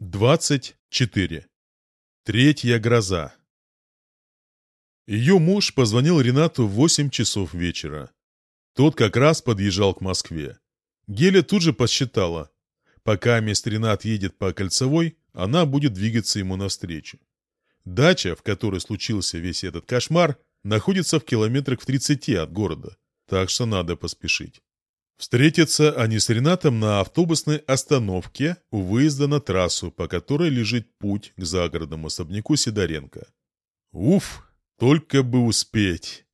24. Третья гроза. Ее муж позвонил Ренату в 8 часов вечера. Тот как раз подъезжал к Москве. Геля тут же посчитала. Пока мест Ренат едет по Кольцевой, она будет двигаться ему навстречу. Дача, в которой случился весь этот кошмар, находится в километрах в 30 от города, так что надо поспешить. Встретятся они с Ренатом на автобусной остановке у выезда на трассу, по которой лежит путь к загородному особняку Сидоренко. Уф, только бы успеть!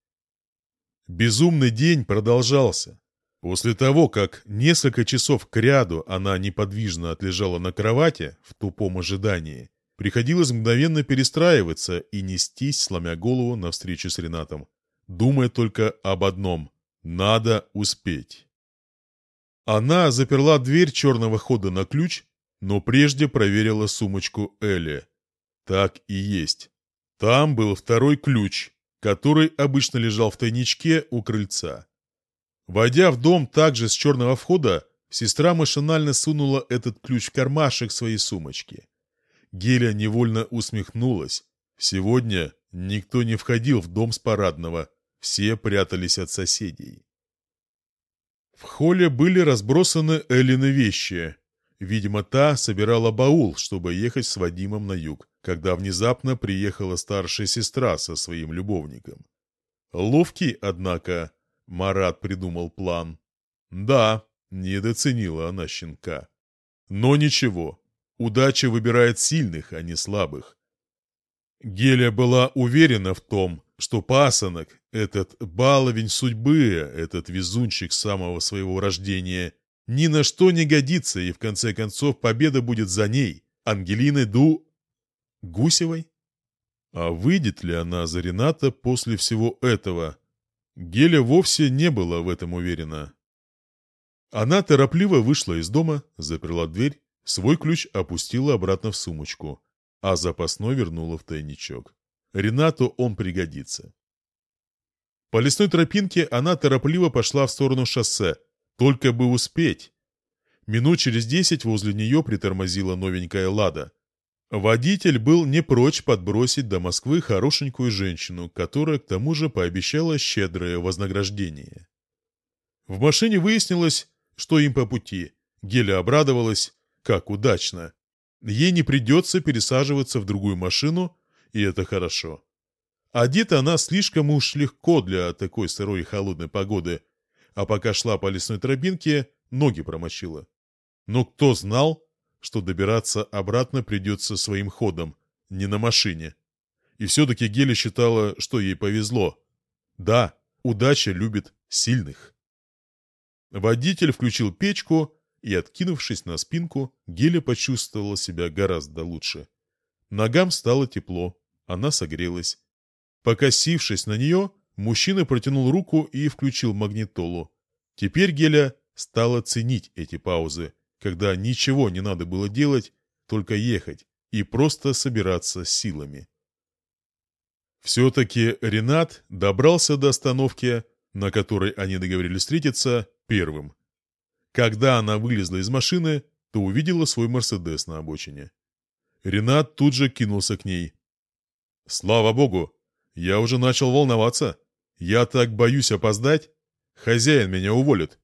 Безумный день продолжался. После того, как несколько часов кряду она неподвижно отлежала на кровати в тупом ожидании, приходилось мгновенно перестраиваться и нестись, сломя голову навстречу с Ренатом, думая только об одном – надо успеть. Она заперла дверь черного хода на ключ, но прежде проверила сумочку Элли. Так и есть. Там был второй ключ, который обычно лежал в тайничке у крыльца. Войдя в дом также с черного входа, сестра машинально сунула этот ключ в кармашек своей сумочки. Геля невольно усмехнулась. Сегодня никто не входил в дом с парадного, все прятались от соседей. В холле были разбросаны Эллины вещи. Видимо, та собирала баул, чтобы ехать с Вадимом на юг, когда внезапно приехала старшая сестра со своим любовником. Ловкий, однако, Марат придумал план. Да, недооценила она щенка. Но ничего, удача выбирает сильных, а не слабых. Геля была уверена в том, что пасынок, этот баловень судьбы, этот везунчик самого своего рождения, ни на что не годится, и в конце концов победа будет за ней, Ангелины Ду... Гусевой? А выйдет ли она за Рената после всего этого? Геля вовсе не была в этом уверена. Она торопливо вышла из дома, заперла дверь, свой ключ опустила обратно в сумочку, а запасной вернула в тайничок. Ренату он пригодится. По лесной тропинке она торопливо пошла в сторону шоссе, только бы успеть. Минут через десять возле нее притормозила новенькая «Лада». Водитель был не прочь подбросить до Москвы хорошенькую женщину, которая к тому же пообещала щедрое вознаграждение. В машине выяснилось, что им по пути. Геля обрадовалась, как удачно. Ей не придется пересаживаться в другую машину, и это хорошо. Одета она слишком уж легко для такой сырой и холодной погоды, а пока шла по лесной тропинке, ноги промочила. Но кто знал, что добираться обратно придется своим ходом, не на машине. И все-таки Геля считала, что ей повезло. Да, удача любит сильных. Водитель включил печку, и, откинувшись на спинку, Геля почувствовала себя гораздо лучше. Ногам стало тепло, она согрелась. Покосившись на нее, мужчина протянул руку и включил магнитолу. Теперь Геля стала ценить эти паузы, когда ничего не надо было делать, только ехать и просто собираться силами. Все-таки Ренат добрался до остановки, на которой они договорились встретиться, первым. Когда она вылезла из машины, то увидела свой «Мерседес» на обочине. Ренат тут же кинулся к ней. Слава богу! Я уже начал волноваться. Я так боюсь опоздать. Хозяин меня уволит.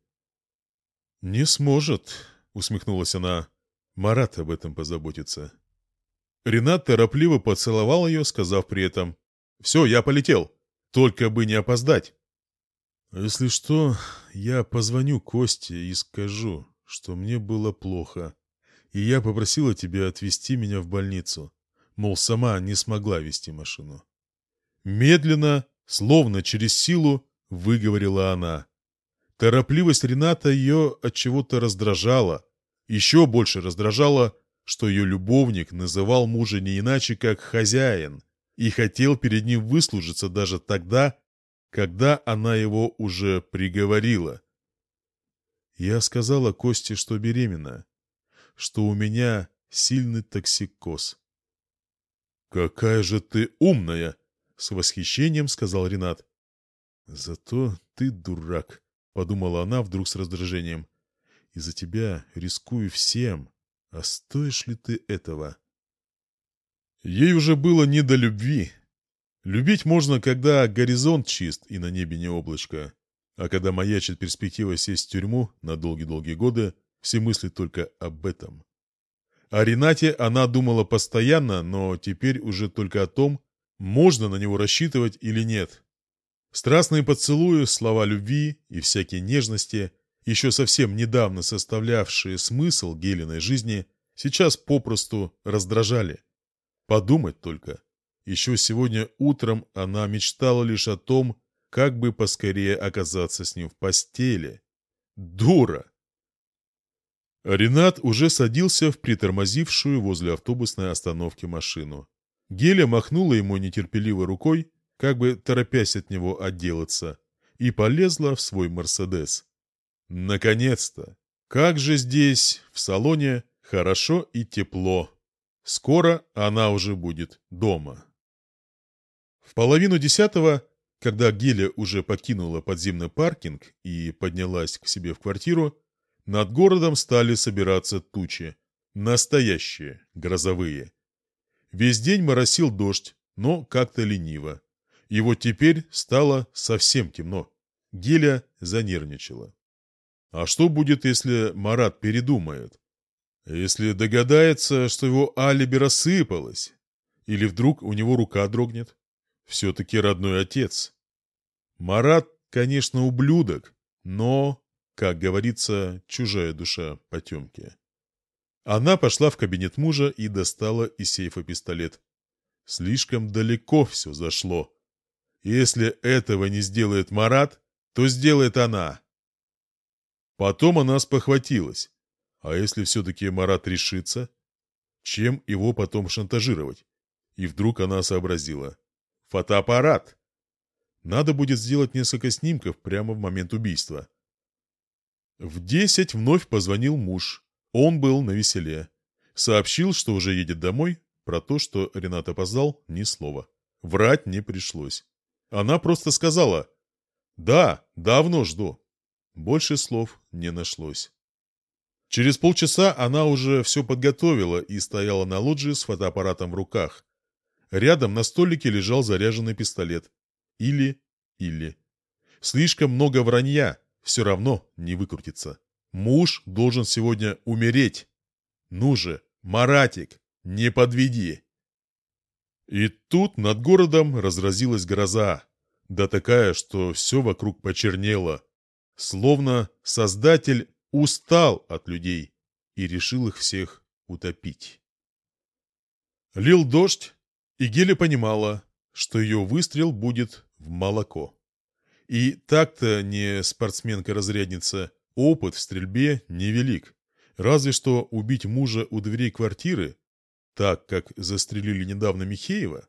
«Не сможет», — усмехнулась она. «Марат об этом позаботится». Ренат торопливо поцеловал ее, сказав при этом «Все, я полетел. Только бы не опоздать». «Если что, я позвоню Косте и скажу, что мне было плохо, и я попросила тебя отвезти меня в больницу мол, сама не смогла вести машину. Медленно, словно через силу, выговорила она. Торопливость Рената ее от чего-то раздражала. Еще больше раздражала, что ее любовник называл мужа не иначе, как «хозяин», и хотел перед ним выслужиться даже тогда, когда она его уже приговорила. Я сказала Косте, что беременна, что у меня сильный токсикоз. «Какая же ты умная!» — с восхищением сказал Ренат. «Зато ты дурак», — подумала она вдруг с раздражением. «Из-за тебя рискую всем, А стоишь ли ты этого? Ей уже было не до любви. Любить можно, когда горизонт чист и на небе не облачко. А когда маячит перспектива сесть в тюрьму на долгие-долгие годы, все мысли только об этом. О Ренате она думала постоянно, но теперь уже только о том, можно на него рассчитывать или нет. Страстные поцелуи, слова любви и всякие нежности, еще совсем недавно составлявшие смысл Гелиной жизни, сейчас попросту раздражали. Подумать только. Еще сегодня утром она мечтала лишь о том, как бы поскорее оказаться с ним в постели. Дура! Ренат уже садился в притормозившую возле автобусной остановки машину. Геля махнула ему нетерпеливо рукой, как бы торопясь от него отделаться, и полезла в свой «Мерседес». Наконец-то! Как же здесь, в салоне, хорошо и тепло. Скоро она уже будет дома. В половину десятого, когда Геля уже покинула подземный паркинг и поднялась к себе в квартиру, над городом стали собираться тучи. Настоящие, грозовые. Весь день моросил дождь, но как-то лениво. И вот теперь стало совсем темно. Геля занервничала. А что будет, если Марат передумает? Если догадается, что его алиби рассыпалось? Или вдруг у него рука дрогнет? Все-таки родной отец. Марат, конечно, ублюдок, но, как говорится, чужая душа потемки. Она пошла в кабинет мужа и достала из сейфа пистолет. Слишком далеко все зашло. Если этого не сделает Марат, то сделает она. Потом она спохватилась. А если все-таки Марат решится? Чем его потом шантажировать? И вдруг она сообразила. Фотоаппарат! Надо будет сделать несколько снимков прямо в момент убийства. В десять вновь позвонил муж. Он был на веселе. Сообщил, что уже едет домой. Про то, что Ренат опоздал, ни слова. Врать не пришлось. Она просто сказала «Да, давно жду». Больше слов не нашлось. Через полчаса она уже все подготовила и стояла на лоджии с фотоаппаратом в руках. Рядом на столике лежал заряженный пистолет. Или, или. Слишком много вранья, все равно не выкрутится. Муж должен сегодня умереть. Ну же, Маратик, не подведи. И тут над городом разразилась гроза. Да такая, что все вокруг почернело. Словно Создатель устал от людей и решил их всех утопить. Лил дождь, и Геля понимала, что ее выстрел будет в молоко. И так-то не спортсменка-разрядница, опыт в стрельбе невелик. Разве что убить мужа у дверей квартиры, так как застрелили недавно Михеева.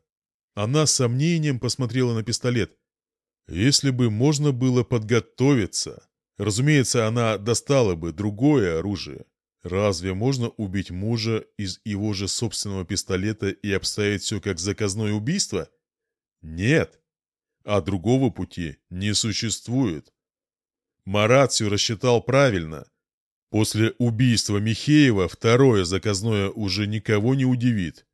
Она с сомнением посмотрела на пистолет. Если бы можно было подготовиться. Разумеется, она достала бы другое оружие. Разве можно убить мужа из его же собственного пистолета и обставить все как заказное убийство? Нет. А другого пути не существует. Марат все рассчитал правильно. После убийства Михеева второе заказное уже никого не удивит.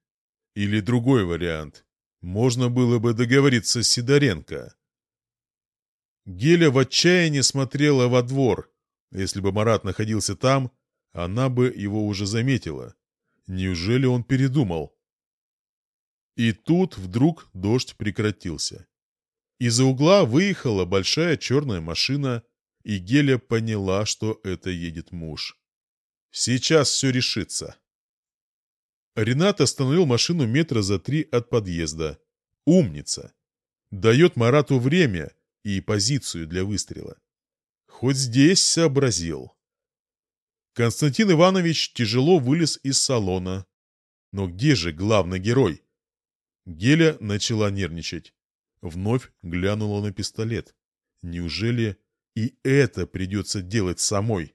Или другой вариант. Можно было бы договориться с Сидоренко. Геля в отчаянии смотрела во двор. Если бы Марат находился там, она бы его уже заметила. Неужели он передумал? И тут вдруг дождь прекратился. Из-за угла выехала большая черная машина, и Геля поняла, что это едет муж. Сейчас все решится. Ренат остановил машину метра за три от подъезда. Умница. Дает Марату время, и позицию для выстрела. Хоть здесь сообразил. Константин Иванович тяжело вылез из салона. Но где же главный герой? Геля начала нервничать. Вновь глянула на пистолет. Неужели и это придется делать самой?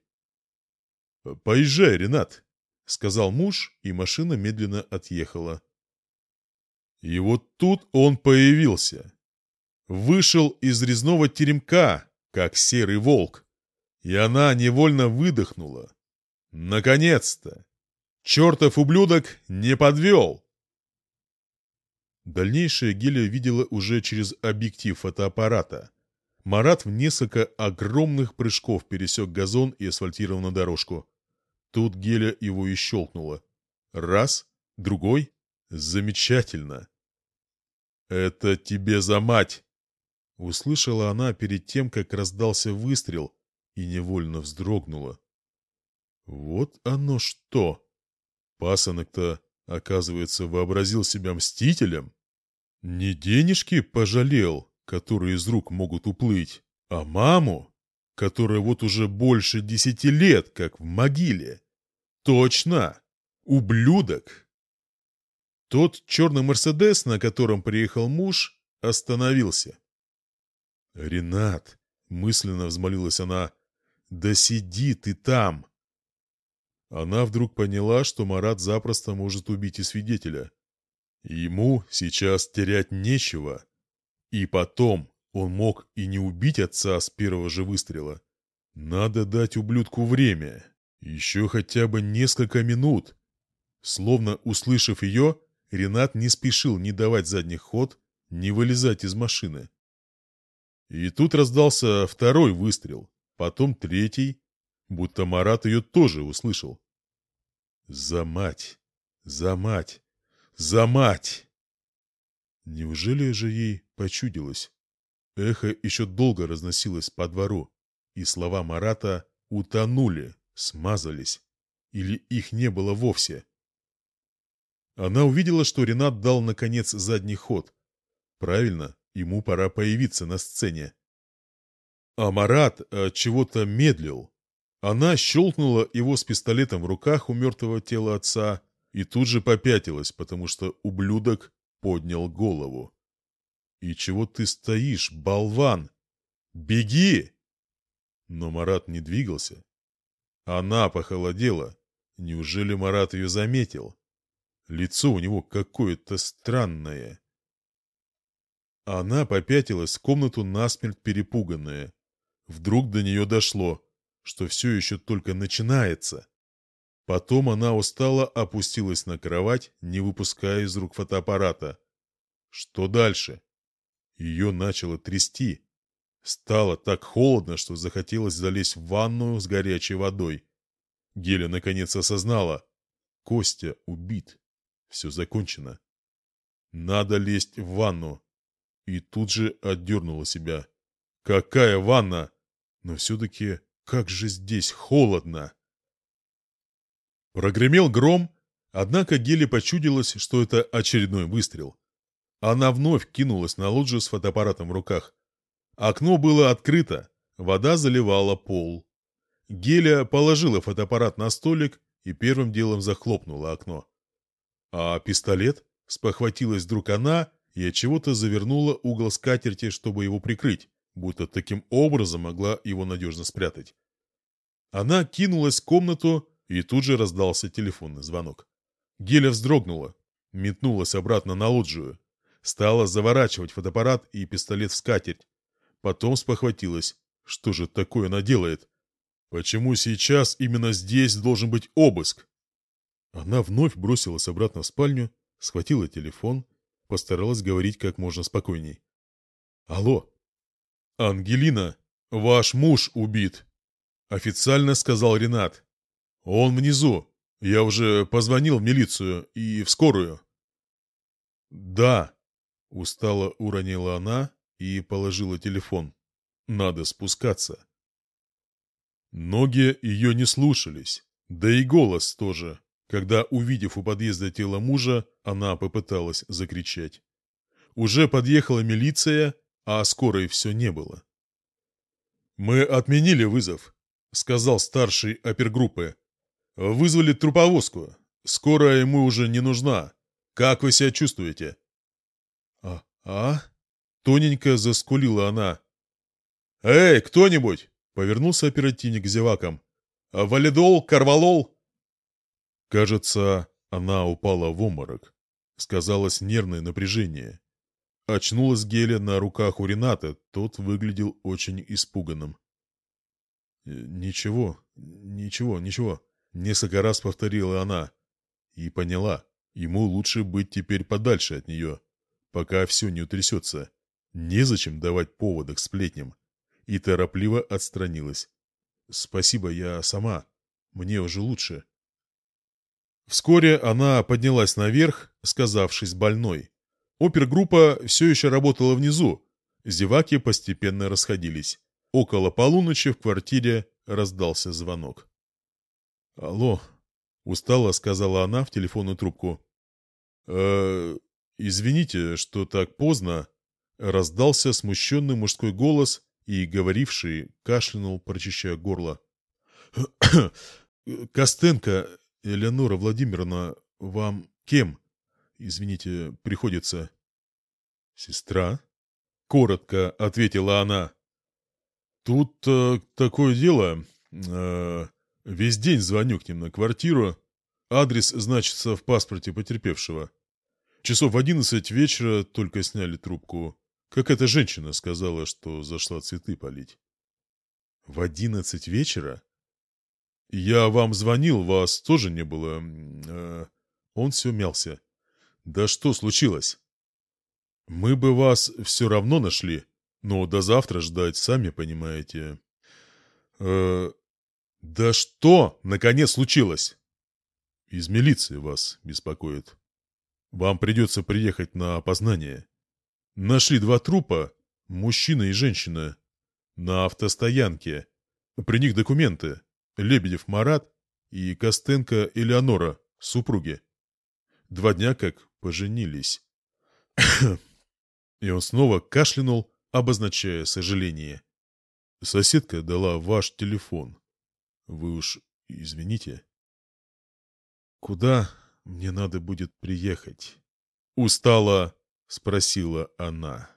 «Поезжай, Ренат», — сказал муж, и машина медленно отъехала. И вот тут он появился вышел из резного теремка, как серый волк. И она невольно выдохнула. Наконец-то! Чертов ублюдок не подвел!» Дальнейшее Геля видела уже через объектив фотоаппарата. Марат в несколько огромных прыжков пересек газон и асфальтированную дорожку. Тут Геля его и щелкнула. Раз, другой. Замечательно. «Это тебе за мать!» Услышала она перед тем, как раздался выстрел, и невольно вздрогнула. Вот оно что! Пасынок-то, оказывается, вообразил себя мстителем. Не денежки пожалел, которые из рук могут уплыть, а маму, которая вот уже больше десяти лет, как в могиле. Точно! Ублюдок! Тот черный «Мерседес», на котором приехал муж, остановился. «Ренат!» — мысленно взмолилась она. «Да сиди ты там!» Она вдруг поняла, что Марат запросто может убить и свидетеля. Ему сейчас терять нечего. И потом он мог и не убить отца с первого же выстрела. Надо дать ублюдку время. Еще хотя бы несколько минут. Словно услышав ее, Ренат не спешил ни давать задний ход, ни вылезать из машины. И тут раздался второй выстрел, потом третий, будто Марат ее тоже услышал. «За мать! За мать! За мать!» Неужели же ей почудилось? Эхо еще долго разносилось по двору, и слова Марата утонули, смазались, или их не было вовсе. Она увидела, что Ренат дал, наконец, задний ход. Правильно, ему пора появиться на сцене. А Марат э, чего-то медлил. Она щелкнула его с пистолетом в руках у мертвого тела отца и тут же попятилась, потому что ублюдок поднял голову. «И чего ты стоишь, болван? Беги!» Но Марат не двигался. Она похолодела. Неужели Марат ее заметил? Лицо у него какое-то странное. Она попятилась в комнату насмерть перепуганная. Вдруг до нее дошло, что все еще только начинается. Потом она устало опустилась на кровать, не выпуская из рук фотоаппарата. Что дальше? Ее начало трясти. Стало так холодно, что захотелось залезть в ванную с горячей водой. Геля наконец осознала. Костя убит. Все закончено. Надо лезть в ванну. И тут же отдернула себя. Какая ванна? Но все-таки как же здесь холодно! Прогремел гром, однако Геле почудилось, что это очередной выстрел. Она вновь кинулась на лоджию с фотоаппаратом в руках. Окно было открыто, вода заливала пол. Геля положила фотоаппарат на столик и первым делом захлопнула окно. А пистолет? Спохватилась вдруг она и от чего-то завернула угол скатерти, чтобы его прикрыть, будто таким образом могла его надежно спрятать. Она кинулась в комнату, и тут же раздался телефонный звонок. Геля вздрогнула, метнулась обратно на лоджию, стала заворачивать фотоаппарат и пистолет в скатерть. Потом спохватилась, что же такое она делает? Почему сейчас именно здесь должен быть обыск? Она вновь бросилась обратно в спальню, схватила телефон, постаралась говорить как можно спокойней. «Алло!» «Ангелина, ваш муж убит!» Официально сказал Ренат. «Он внизу. Я уже позвонил в милицию и в скорую». «Да», — устало уронила она и положила телефон. «Надо спускаться». Ноги ее не слушались, да и голос тоже. Когда, увидев у подъезда тело мужа, она попыталась закричать. Уже подъехала милиция, а скорой все не было. «Мы отменили вызов», — сказал старший опергруппы. «Вызвали труповозку. Скорая ему уже не нужна. Как вы себя чувствуете?» «А? А?» — тоненько заскулила она. «Эй, кто-нибудь!» — повернулся оперативник к зевакам. «Валидол, карвалол, Кажется, она упала в обморок. Сказалось нервное напряжение. Очнулась Геля на руках у Рената, тот выглядел очень испуганным. «Ничего, ничего, ничего», — несколько раз повторила она. и поняла, ему лучше быть теперь подальше от нее, пока все не утрясется. Незачем давать повода к сплетням. И торопливо отстранилась. «Спасибо, я сама. Мне уже лучше». Вскоре она поднялась наверх, сказавшись больной. Опергруппа все еще работала внизу. Зеваки постепенно расходились. Около полуночи в квартире раздался звонок. «Алло», — устало сказала она в телефонную трубку. «Э, «Извините, что так поздно», — раздался смущенный мужской голос, и говоривший кашлянул, прочищая горло. «Костенко, Элеонора Владимировна, вам кем, извините, приходится?» «Сестра?» — коротко ответила она. «Тут э, такое дело. Э, весь день звоню к ним на квартиру. Адрес значится в паспорте потерпевшего. Часов в одиннадцать вечера только сняли трубку. Как эта женщина сказала, что зашла цветы полить. В одиннадцать вечера? Я вам звонил, вас тоже не было. Э, он все мялся. Да что случилось? Мы бы вас все равно нашли, но до завтра ждать, сами понимаете. Э, да что, наконец, случилось? Из милиции вас беспокоит. Вам придется приехать на опознание. Нашли два трупа, мужчина и женщина, на автостоянке. При них документы. Лебедев Марат и Костенко Элеонора, супруги. Два дня как поженились. И он снова кашлянул, обозначая сожаление. Соседка дала ваш телефон. Вы уж извините. Куда мне надо будет приехать. Устала, спросила она.